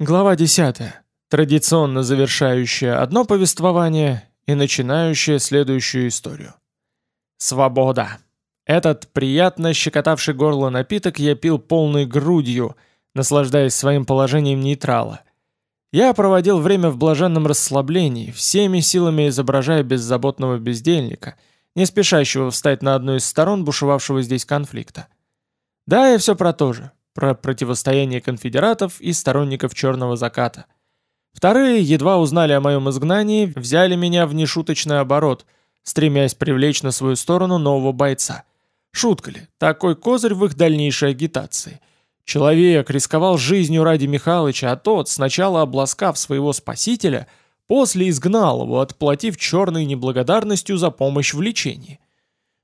Глава 10. Традиционно завершающая одно повествование и начинающая следующую историю. Свобода. Этот приятно щекотавший горло напиток я пил полной грудью, наслаждаясь своим положением нейтрала. Я проводил время в блаженном расслаблении, всеми силами изображая беззаботного бездельника, не спешащего встать на одну из сторон бушевавшего здесь конфликта. Да, я все про то же, про противостояние конфедератов и сторонников черного заката. Вторые едва узнали о моем изгнании, взяли меня в нешуточный оборот, стремясь привлечь на свою сторону нового бойца. Шутка ли, такой козырь в их дальнейшей агитации. Человек рисковал жизнью ради Михалыча, а тот, сначала обласкав своего спасителя, после изгнал его, отплатив черной неблагодарностью за помощь в лечении.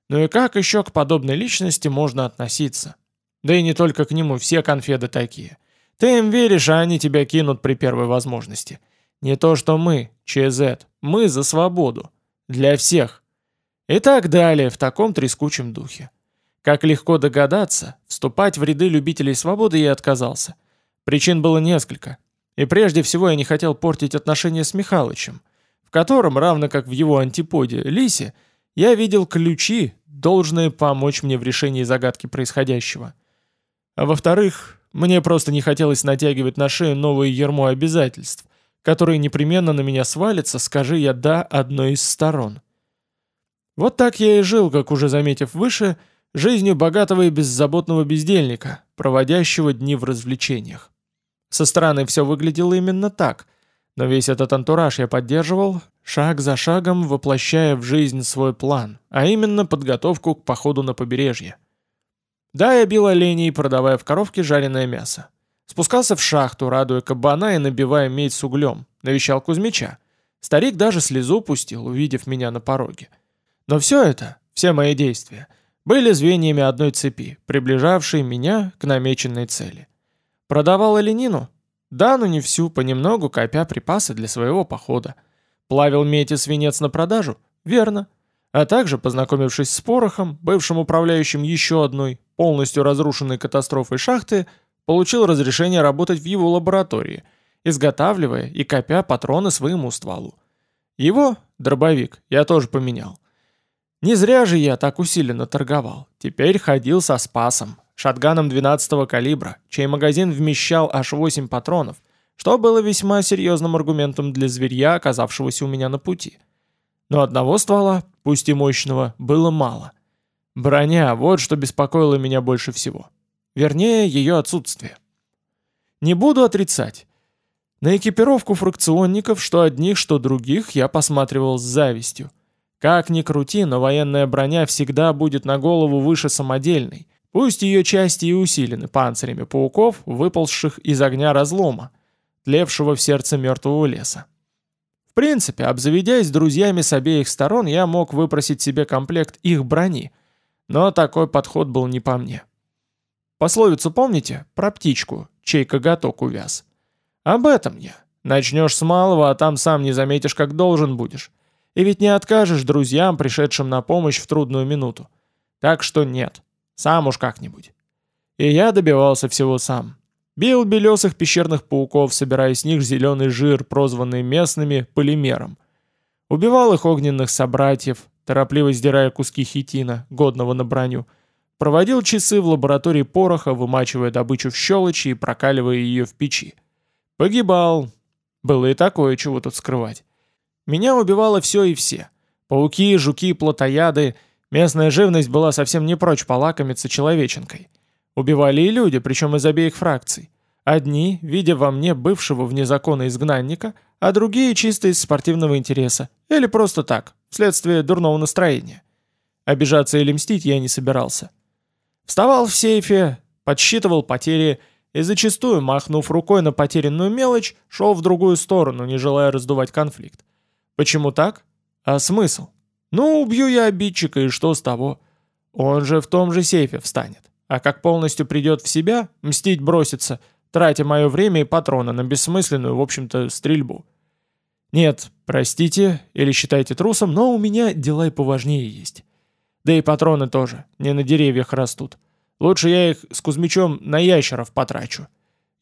Ну и как еще к подобной личности можно относиться? Да и не только к нему, все конфеды такие. Ты им веришь, а они тебя кинут при первой возможности. Не то что мы, ЧЗ, мы за свободу. Для всех. И так далее, в таком трескучем духе. Как легко догадаться, вступать в ряды любителей свободы я отказался. Причин было несколько. И прежде всего я не хотел портить отношения с Михалычем, в котором, равно как в его антиподе, Лисе, я видел ключи, должные помочь мне в решении загадки происходящего. А во-вторых, мне просто не хотелось натягивать на шею новое ермо обязательств, которые непременно на меня свалятся, скажи я «да» одной из сторон. Вот так я и жил, как уже заметив выше, жизнью богатого и беззаботного бездельника, проводящего дни в развлечениях. Со стороны все выглядело именно так, но весь этот антураж я поддерживал, шаг за шагом воплощая в жизнь свой план, а именно подготовку к походу на побережье. Да, я бил оленей, продавая в коровке жареное мясо. Спускался в шахту, радуя кабана и набивая медь с углем. Навещал Кузьмича. Старик даже слезу пустил, увидев меня на пороге. Но все это, все мои действия, были звеньями одной цепи, приближавшей меня к намеченной цели. Продавал оленину? Да, но не всю, понемногу копя припасы для своего похода. Плавил медь и свинец на продажу? Верно а также, познакомившись с Порохом, бывшим управляющим еще одной, полностью разрушенной катастрофой шахты, получил разрешение работать в его лаборатории, изготавливая и копя патроны своему стволу. Его, дробовик, я тоже поменял. Не зря же я так усиленно торговал. Теперь ходил со Спасом, шатганом 12-го калибра, чей магазин вмещал аж 8 патронов, что было весьма серьезным аргументом для зверья, оказавшегося у меня на пути. Но одного ствола, пусть и мощного, было мало. Броня — вот что беспокоило меня больше всего. Вернее, ее отсутствие. Не буду отрицать. На экипировку фракционников, что одних, что других, я посматривал с завистью. Как ни крути, но военная броня всегда будет на голову выше самодельной, пусть ее части и усилены панцирями пауков, выползших из огня разлома, тлевшего в сердце мертвого леса. В принципе, обзаведясь друзьями с обеих сторон, я мог выпросить себе комплект их брони, но такой подход был не по мне. Пословицу помните? Про птичку, чей коготок увяз. Об этом я. Начнешь с малого, а там сам не заметишь, как должен будешь. И ведь не откажешь друзьям, пришедшим на помощь в трудную минуту. Так что нет, сам уж как-нибудь. И я добивался всего сам. Бил белесых пещерных пауков, собирая с них зеленый жир, прозванный местными полимером. Убивал их огненных собратьев, торопливо сдирая куски хитина, годного на броню. Проводил часы в лаборатории пороха, вымачивая добычу в щелочи и прокаливая ее в печи. Погибал. Было и такое, чего тут скрывать. Меня убивало все и все. Пауки, жуки, плотояды. Местная живность была совсем не прочь полакомиться человеченкой. Убивали и люди, причем из обеих фракций. Одни, видя во мне бывшего вне закона изгнанника, а другие чисто из спортивного интереса, или просто так, вследствие дурного настроения. Обижаться или мстить я не собирался. Вставал в сейфе, подсчитывал потери и зачастую, махнув рукой на потерянную мелочь, шел в другую сторону, не желая раздувать конфликт. Почему так? А смысл? Ну, убью я обидчика, и что с того? Он же в том же сейфе встанет. А как полностью придет в себя, мстить бросится, тратя мое время и патроны на бессмысленную, в общем-то, стрельбу. Нет, простите, или считайте трусом, но у меня дела и поважнее есть. Да и патроны тоже, не на деревьях растут. Лучше я их с Кузьмичом на ящеров потрачу.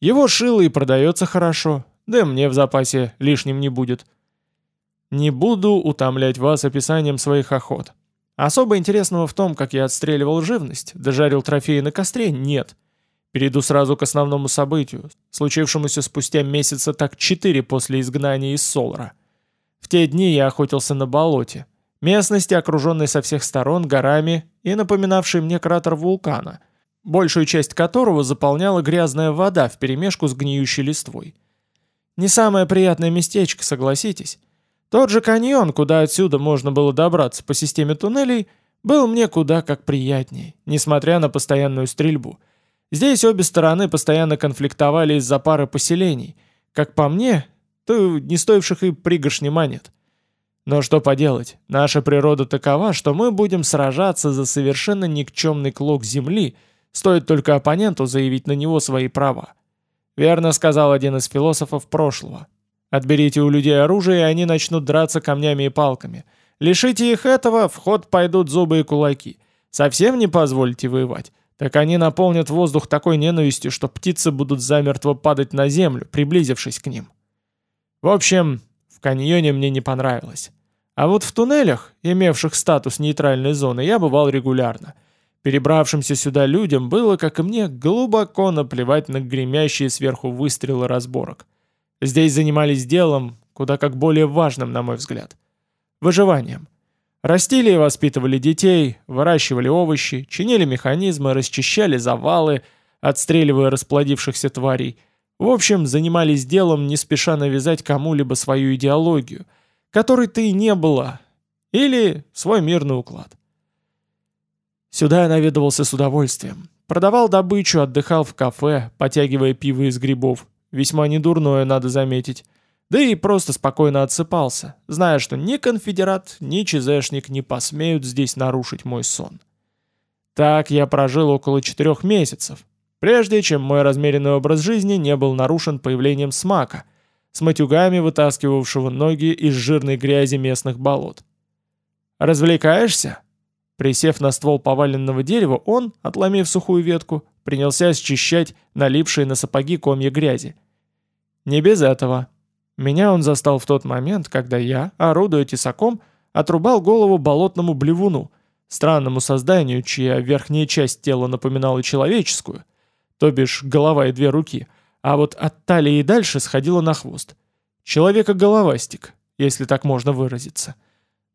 Его шило и продается хорошо, да и мне в запасе лишним не будет. Не буду утомлять вас описанием своих охот. Особо интересного в том, как я отстреливал живность, дожарил трофеи на костре, нет. Перейду сразу к основному событию, случившемуся спустя месяца так четыре после изгнания из Солара. В те дни я охотился на болоте, местности, окруженной со всех сторон горами и напоминавшей мне кратер вулкана, большую часть которого заполняла грязная вода вперемешку с гниющей листвой. Не самое приятное местечко, согласитесь. Тот же каньон, куда отсюда можно было добраться по системе туннелей, был мне куда как приятней, несмотря на постоянную стрельбу. Здесь обе стороны постоянно конфликтовали из-за пары поселений. Как по мне, то не стоивших и пригоршни монет. Но что поделать, наша природа такова, что мы будем сражаться за совершенно никчемный клок земли, стоит только оппоненту заявить на него свои права. Верно сказал один из философов прошлого. Отберите у людей оружие, и они начнут драться камнями и палками. Лишите их этого, в ход пойдут зубы и кулаки. Совсем не позволите воевать. Так они наполнят воздух такой ненавистью, что птицы будут замертво падать на землю, приблизившись к ним. В общем, в каньоне мне не понравилось. А вот в туннелях, имевших статус нейтральной зоны, я бывал регулярно. Перебравшимся сюда людям было, как и мне, глубоко наплевать на гремящие сверху выстрелы разборок. Здесь занимались делом, куда как более важным, на мой взгляд. Выживанием. Растили и воспитывали детей, выращивали овощи, чинили механизмы, расчищали завалы, отстреливая расплодившихся тварей. В общем, занимались делом, не спеша навязать кому-либо свою идеологию, которой ты не была, или свой мирный уклад. Сюда я наведывался с удовольствием. Продавал добычу, отдыхал в кафе, потягивая пиво из грибов, Весьма недурное, надо заметить. Да и просто спокойно отсыпался, зная, что ни конфедерат, ни ЧЗшник не посмеют здесь нарушить мой сон. Так я прожил около четырех месяцев, прежде чем мой размеренный образ жизни не был нарушен появлением смака, с матюгами вытаскивавшего ноги из жирной грязи местных болот. «Развлекаешься?» Присев на ствол поваленного дерева, он, отломив сухую ветку, принялся счищать налипшие на сапоги комья грязи. Не без этого. Меня он застал в тот момент, когда я, орудуя тесаком, отрубал голову болотному блевуну, странному созданию, чья верхняя часть тела напоминала человеческую, то бишь голова и две руки, а вот от талии и дальше сходила на хвост. Человека-головастик, если так можно выразиться.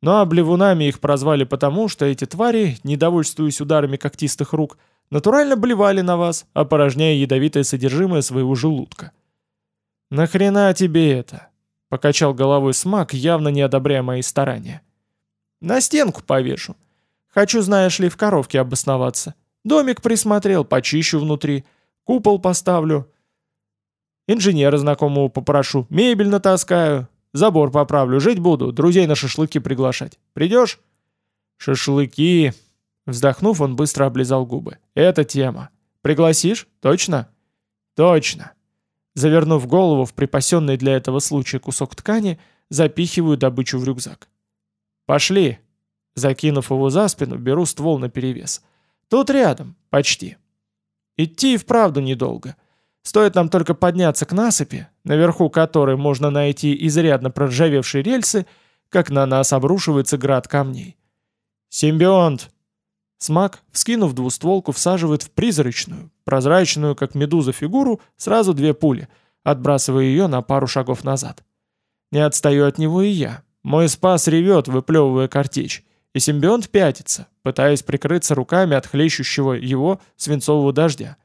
А блевунами их прозвали потому, что эти твари, недовольствуясь ударами когтистых рук, натурально блевали на вас, опорожняя ядовитое содержимое своего желудка. «Нахрена тебе это?» — покачал головой смак, явно не одобряя мои старания. «На стенку повешу. Хочу, знаешь ли, в коровке обосноваться. Домик присмотрел, почищу внутри. Купол поставлю. Инженера знакомого попрошу, мебель натаскаю. Забор поправлю, жить буду, друзей на шашлыки приглашать. Придешь?» «Шашлыки!» Вздохнув, он быстро облизал губы. «Это тема. Пригласишь? Точно?» «Точно!» Завернув голову в припасенный для этого случая кусок ткани, запихиваю добычу в рюкзак. «Пошли!» Закинув его за спину, беру ствол наперевес. «Тут рядом, почти». Идти и вправду недолго. Стоит нам только подняться к насыпи, наверху которой можно найти изрядно проржавевшие рельсы, как на нас обрушивается град камней. «Симбионт!» Смак, вскинув двустволку, всаживает в призрачную, прозрачную, как медуза фигуру, сразу две пули, отбрасывая ее на пару шагов назад. Не отстаю от него и я. Мой спас ревет, выплевывая картечь, и симбионт пятится, пытаясь прикрыться руками от хлещущего его свинцового дождя.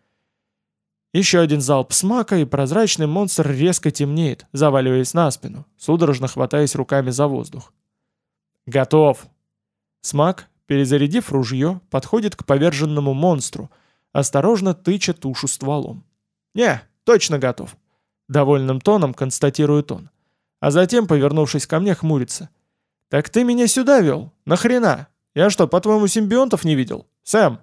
Еще один залп смака, и прозрачный монстр резко темнеет, заваливаясь на спину, судорожно хватаясь руками за воздух. «Готов!» Смак, перезарядив ружье, подходит к поверженному монстру, осторожно тыча тушу стволом. «Не, точно готов», — довольным тоном констатирует он. А затем, повернувшись ко мне, хмурится. «Так ты меня сюда вел? Нахрена? Я что, по-твоему, симбионтов не видел? Сэм?»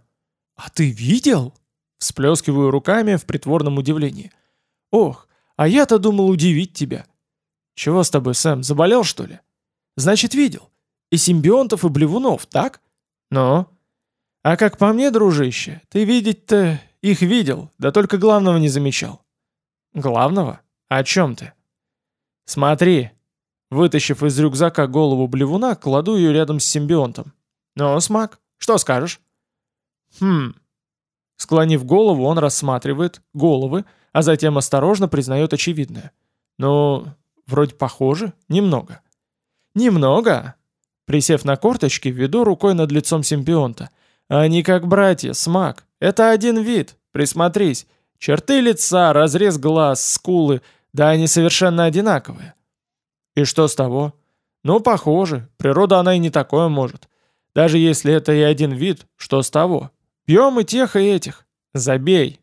«А ты видел?» Всплескиваю руками в притворном удивлении. «Ох, а я-то думал удивить тебя». «Чего с тобой, Сэм, заболел, что ли?» «Значит, видел. И симбионтов, и блевунов, так?» «Ну?» «А как по мне, дружище, ты видеть-то их видел, да только главного не замечал». Главного? О чем ты? Смотри. Вытащив из рюкзака голову блевуна, кладу ее рядом с симбионтом. Ну, Смак, что скажешь? Хм. Склонив голову, он рассматривает головы, а затем осторожно признает очевидное. Ну, вроде похоже, немного. Немного? Присев на корточки, веду рукой над лицом симбионта. Они как братья, смак. Это один вид. Присмотрись. Черты лица, разрез глаз, скулы. Да они совершенно одинаковые. И что с того? Ну, похоже. Природа она и не такое может. Даже если это и один вид, что с того? Пьем и тех, и этих. Забей.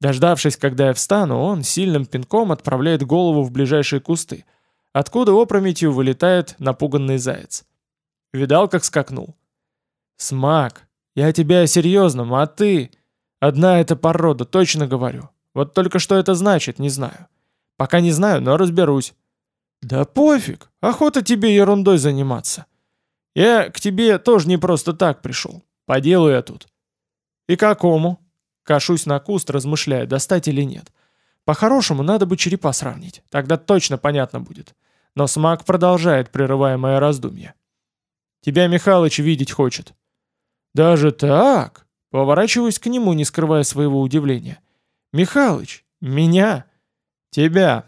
Дождавшись, когда я встану, он сильным пинком отправляет голову в ближайшие кусты, откуда опрометью вылетает напуганный заяц. Видал, как скакнул? «Смак, я тебя серьезном, а ты...» «Одна эта порода, точно говорю. Вот только что это значит, не знаю. Пока не знаю, но разберусь». «Да пофиг, охота тебе ерундой заниматься. Я к тебе тоже не просто так пришел. По делу я тут». «И какому?» Кашусь на куст, размышляя, достать или нет. По-хорошему, надо бы черепа сравнить. Тогда точно понятно будет. Но смак продолжает, прерывая мое раздумье. Тебя Михалыч видеть хочет». «Даже так?» Поворачиваюсь к нему, не скрывая своего удивления. «Михалыч, меня?» «Тебя».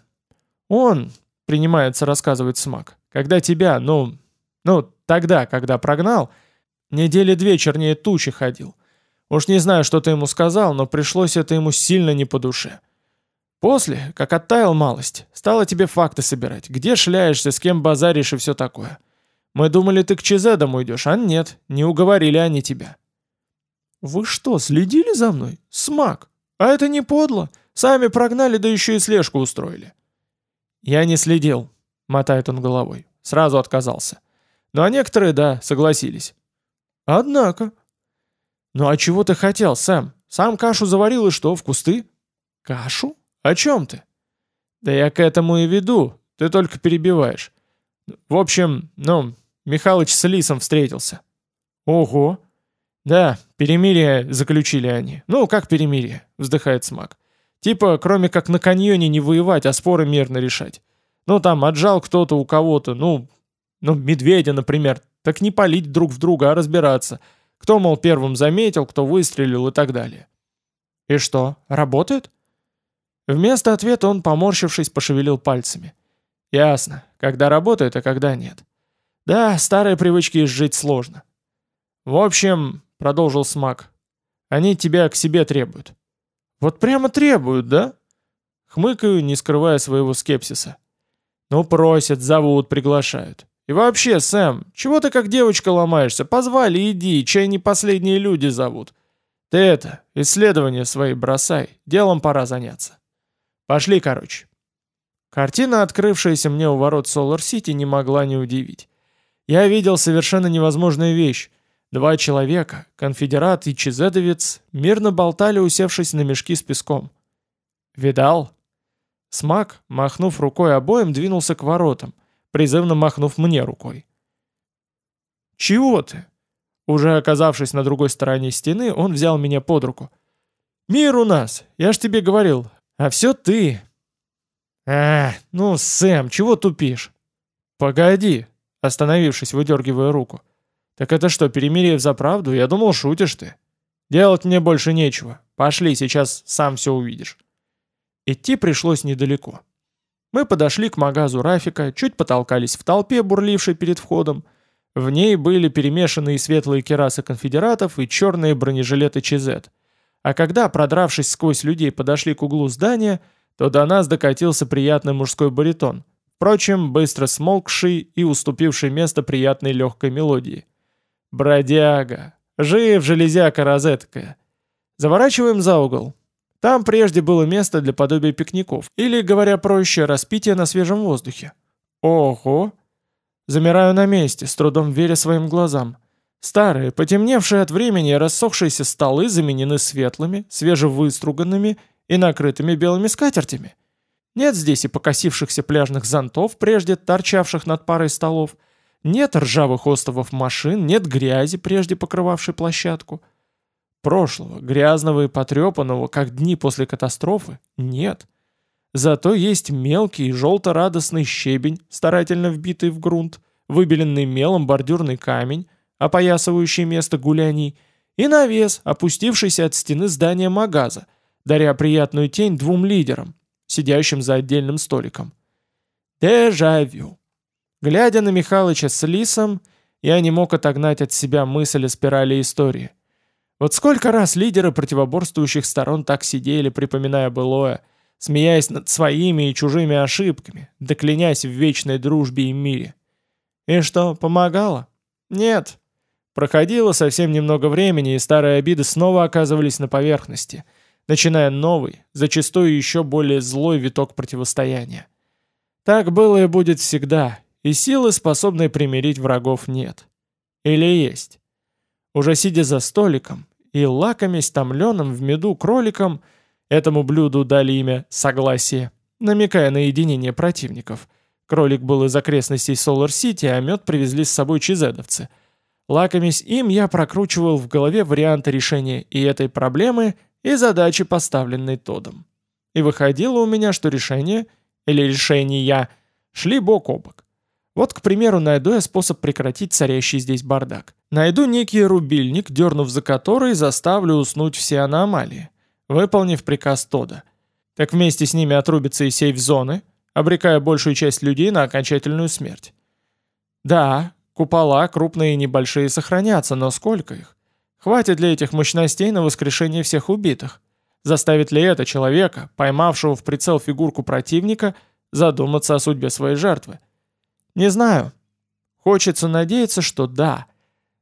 «Он», — принимается рассказывать Смак, «когда тебя, ну, ну, тогда, когда прогнал, недели две чернее тучи ходил. Уж не знаю, что ты ему сказал, но пришлось это ему сильно не по душе. После, как оттаял малость, стало тебе факты собирать, где шляешься, с кем базаришь и все такое. Мы думали, ты к Чезедам уйдешь, а нет, не уговорили они тебя». «Вы что, следили за мной? Смак! А это не подло. Сами прогнали, да еще и слежку устроили». «Я не следил», — мотает он головой. Сразу отказался. «Ну а некоторые, да, согласились». «Однако». «Ну а чего ты хотел, Сэм? Сам кашу заварил и что, в кусты?» «Кашу? О чем ты?» «Да я к этому и веду, ты только перебиваешь. В общем, ну, Михалыч с Лисом встретился. Ого. Да, перемирие заключили они. Ну, как перемирие, вздыхает Смак. Типа, кроме как на каньоне не воевать, а споры мирно решать. Ну, там, отжал кто-то у кого-то, ну, ну, медведя, например. Так не палить друг в друга, а разбираться. Кто, мол, первым заметил, кто выстрелил и так далее. И что, работает? Вместо ответа он, поморщившись, пошевелил пальцами. Ясно, когда работает, а когда нет. Да, старые привычки изжить сложно. В общем, продолжил Смак, они тебя к себе требуют. Вот прямо требуют, да? Хмыкаю, не скрывая своего скепсиса. Ну, просят, зовут, приглашают. И вообще, Сэм, чего ты как девочка ломаешься? Позвали, иди, чай не последние люди зовут. Ты это, исследования свои бросай, делом пора заняться. Пошли, короче. Картина, открывшаяся мне у ворот Солар-Сити, не могла не удивить. Я видел совершенно невозможную вещь. Два человека, конфедерат и чезедовец, мирно болтали, усевшись на мешки с песком. «Видал?» Смак, махнув рукой обоим, двинулся к воротам, призывно махнув мне рукой. «Чего ты?» Уже оказавшись на другой стороне стены, он взял меня под руку. «Мир у нас, я ж тебе говорил, а все ты!» «А, ну, Сэм, чего тупишь?» «Погоди», Остановившись, выдергивая руку. «Так это что, перемирие за правду? Я думал, шутишь ты. Делать мне больше нечего. Пошли, сейчас сам все увидишь». Идти пришлось недалеко. Мы подошли к магазу Рафика, чуть потолкались в толпе, бурлившей перед входом. В ней были перемешаны и светлые керасы конфедератов, и черные бронежилеты ЧЗ. А когда, продравшись сквозь людей, подошли к углу здания, то до нас докатился приятный мужской баритон — Впрочем, быстро смолкший и уступивший место приятной легкой мелодии. «Бродяга! Жив, железяка розеткая!» Заворачиваем за угол. Там прежде было место для подобия пикников, или, говоря проще, распития на свежем воздухе. Ого! Замираю на месте, с трудом веря своим глазам. Старые, потемневшие от времени рассохшиеся столы заменены светлыми, свежевыструганными и накрытыми белыми скатертями. Нет здесь и покосившихся пляжных зонтов, прежде торчавших над парой столов. Нет ржавых остовов машин, нет грязи, прежде покрывавшей площадку. Прошлого, грязного и потрепанного, как дни после катастрофы, нет. Зато есть мелкий желто-радостный щебень, старательно вбитый в грунт, выбеленный мелом бордюрный камень, опоясывающий место гуляний, и навес, опустившийся от стены здания магаза, даря приятную тень двум лидерам, сидящим за отдельным столиком. Дежавю. Глядя на Михалыча с Лисом, я не мог отогнать от себя мысль о спирали истории. Вот сколько раз лидеры противоборствующих сторон так сидели, припоминая былое, смеясь над своими и чужими ошибками, да в вечной дружбе и мире. И что, помогало? Нет. Проходило совсем немного времени, и старые обиды снова оказывались на поверхности, начиная новый, зачастую еще более злой виток противостояния. Так было и будет всегда, и силы, способной примирить врагов, нет. Или есть. Уже сидя за столиком и лакомясь томленым в меду кроликом, этому блюду дали имя «согласие», намекая на единение противников. Кролик был из окрестностей Солар-Сити, а мед привезли с собой чизедовцы. Лакомясь им, я прокручивал в голове варианты решения и этой проблемы, и задачи, поставленной Тодом. И выходило у меня, что решение — или решения, шли бок о бок. Вот, к примеру, найду я способ прекратить царящий здесь бардак. Найду некий рубильник, дернув за который, заставлю уснуть все аномалии, выполнив приказ Тода. Так вместе с ними отрубится и сейф-зоны, обрекая большую часть людей на окончательную смерть. Да, купола, крупные и небольшие, сохранятся, но сколько их? Хватит ли этих мощностей на воскрешение всех убитых? Заставит ли это человека, поймавшего в прицел фигурку противника, задуматься о судьбе своей жертвы? Не знаю. Хочется надеяться, что да.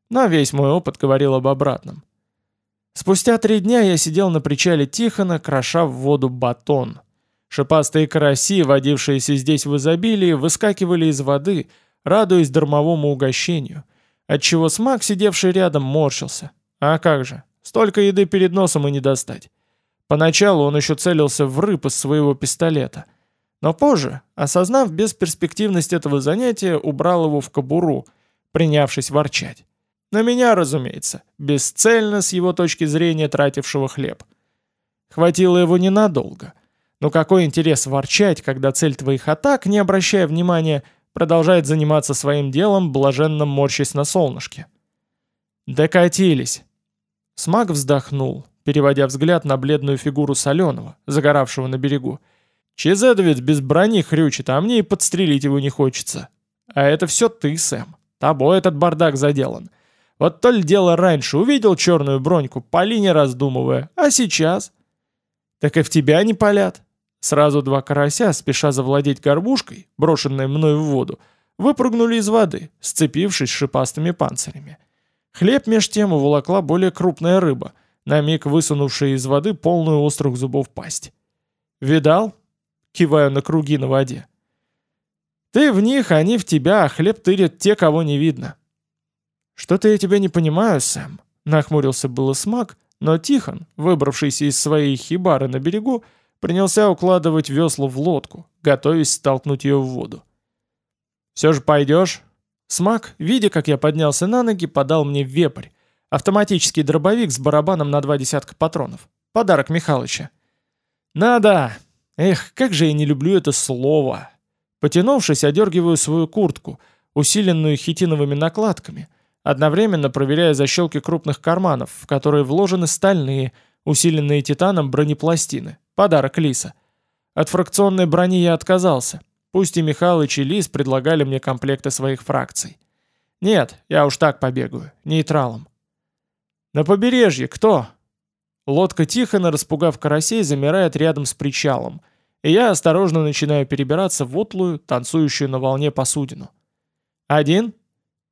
Но весь мой опыт говорил об обратном. Спустя три дня я сидел на причале Тихона, кроша в воду батон. Шипастые караси, водившиеся здесь в изобилии, выскакивали из воды, радуясь дармовому угощению, отчего смак, сидевший рядом, морщился. А как же, столько еды перед носом и не достать. Поначалу он еще целился в рыб из своего пистолета. Но позже, осознав бесперспективность этого занятия, убрал его в кобуру, принявшись ворчать. На меня, разумеется, бесцельно с его точки зрения тратившего хлеб. Хватило его ненадолго. Но какой интерес ворчать, когда цель твоих атак, не обращая внимания, продолжает заниматься своим делом, блаженно морщась на солнышке? Докатились. Смак вздохнул, переводя взгляд на бледную фигуру Соленого, загоравшего на берегу. «Чезедовец без брони хрючит, а мне и подстрелить его не хочется. А это все ты, Сэм. Тобой этот бардак заделан. Вот то ли дело раньше увидел черную броньку, пали не раздумывая, а сейчас? Так и в тебя не палят». Сразу два карася, спеша завладеть горбушкой, брошенной мной в воду, выпрыгнули из воды, сцепившись шипастыми панцирями. Хлеб меж тем уволокла более крупная рыба — на миг высунувшая из воды полную острых зубов пасть. «Видал?» — киваю на круги на воде. «Ты в них, они в тебя, а хлеб тырят те, кого не видно». «Что-то я тебя не понимаю, Сэм», — нахмурился было смак, но Тихон, выбравшийся из своей хибары на берегу, принялся укладывать весло в лодку, готовясь столкнуть ее в воду. «Все же пойдешь?» Смак, видя, как я поднялся на ноги, подал мне вепрь, Автоматический дробовик с барабаном на два десятка патронов. Подарок Михалыча. Надо! Эх, как же я не люблю это слово. Потянувшись, одергиваю свою куртку, усиленную хитиновыми накладками, одновременно проверяя защелки крупных карманов, в которые вложены стальные, усиленные титаном бронепластины. Подарок Лиса. От фракционной брони я отказался. Пусть и Михалыч и Лис предлагали мне комплекты своих фракций. Нет, я уж так побегаю, нейтралом. «На побережье кто?» Лодка Тихона, распугав карасей, замирает рядом с причалом, и я осторожно начинаю перебираться в утлую, танцующую на волне посудину. Один,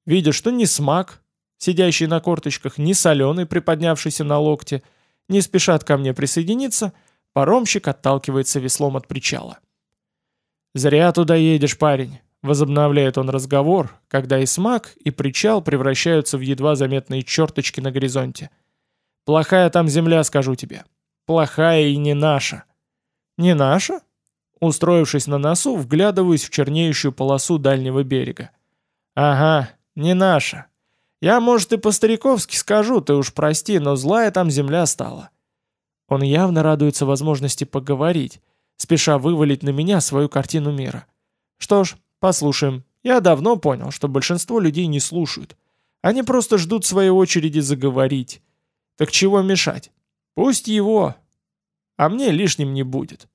видя, что ни смак, сидящий на корточках, ни соленый, приподнявшийся на локте, не спешат ко мне присоединиться, паромщик отталкивается веслом от причала. «Зря туда едешь, парень. Возобновляет он разговор, когда и смак, и причал превращаются в едва заметные черточки на горизонте. «Плохая там земля, скажу тебе. Плохая и не наша». «Не наша?» Устроившись на носу, вглядываюсь в чернеющую полосу дальнего берега. «Ага, не наша. Я, может, и по-стариковски скажу, ты уж прости, но злая там земля стала». Он явно радуется возможности поговорить, спеша вывалить на меня свою картину мира. Что ж, послушаем. Я давно понял, что большинство людей не слушают. Они просто ждут своей очереди заговорить. Так чего мешать? Пусть его. А мне лишним не будет.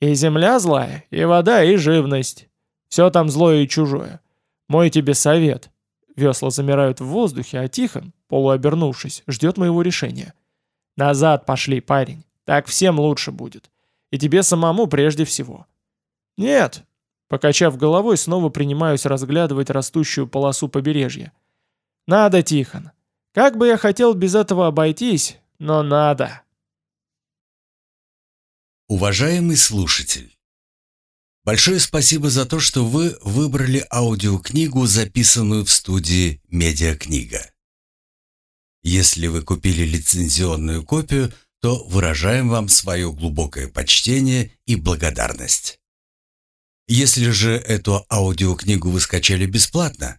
И земля злая, и вода, и живность. Все там злое и чужое. Мой тебе совет. Весла замирают в воздухе, а Тихон, полуобернувшись, ждет моего решения. Назад пошли, парень. Так всем лучше будет. И тебе самому прежде всего. Нет. Покачав головой, снова принимаюсь разглядывать растущую полосу побережья. Надо, Тихон. Как бы я хотел без этого обойтись, но надо. Уважаемый слушатель, большое спасибо за то, что вы выбрали аудиокнигу, записанную в студии «Медиакнига». Если вы купили лицензионную копию, то выражаем вам свое глубокое почтение и благодарность. Если же эту аудиокнигу вы скачали бесплатно,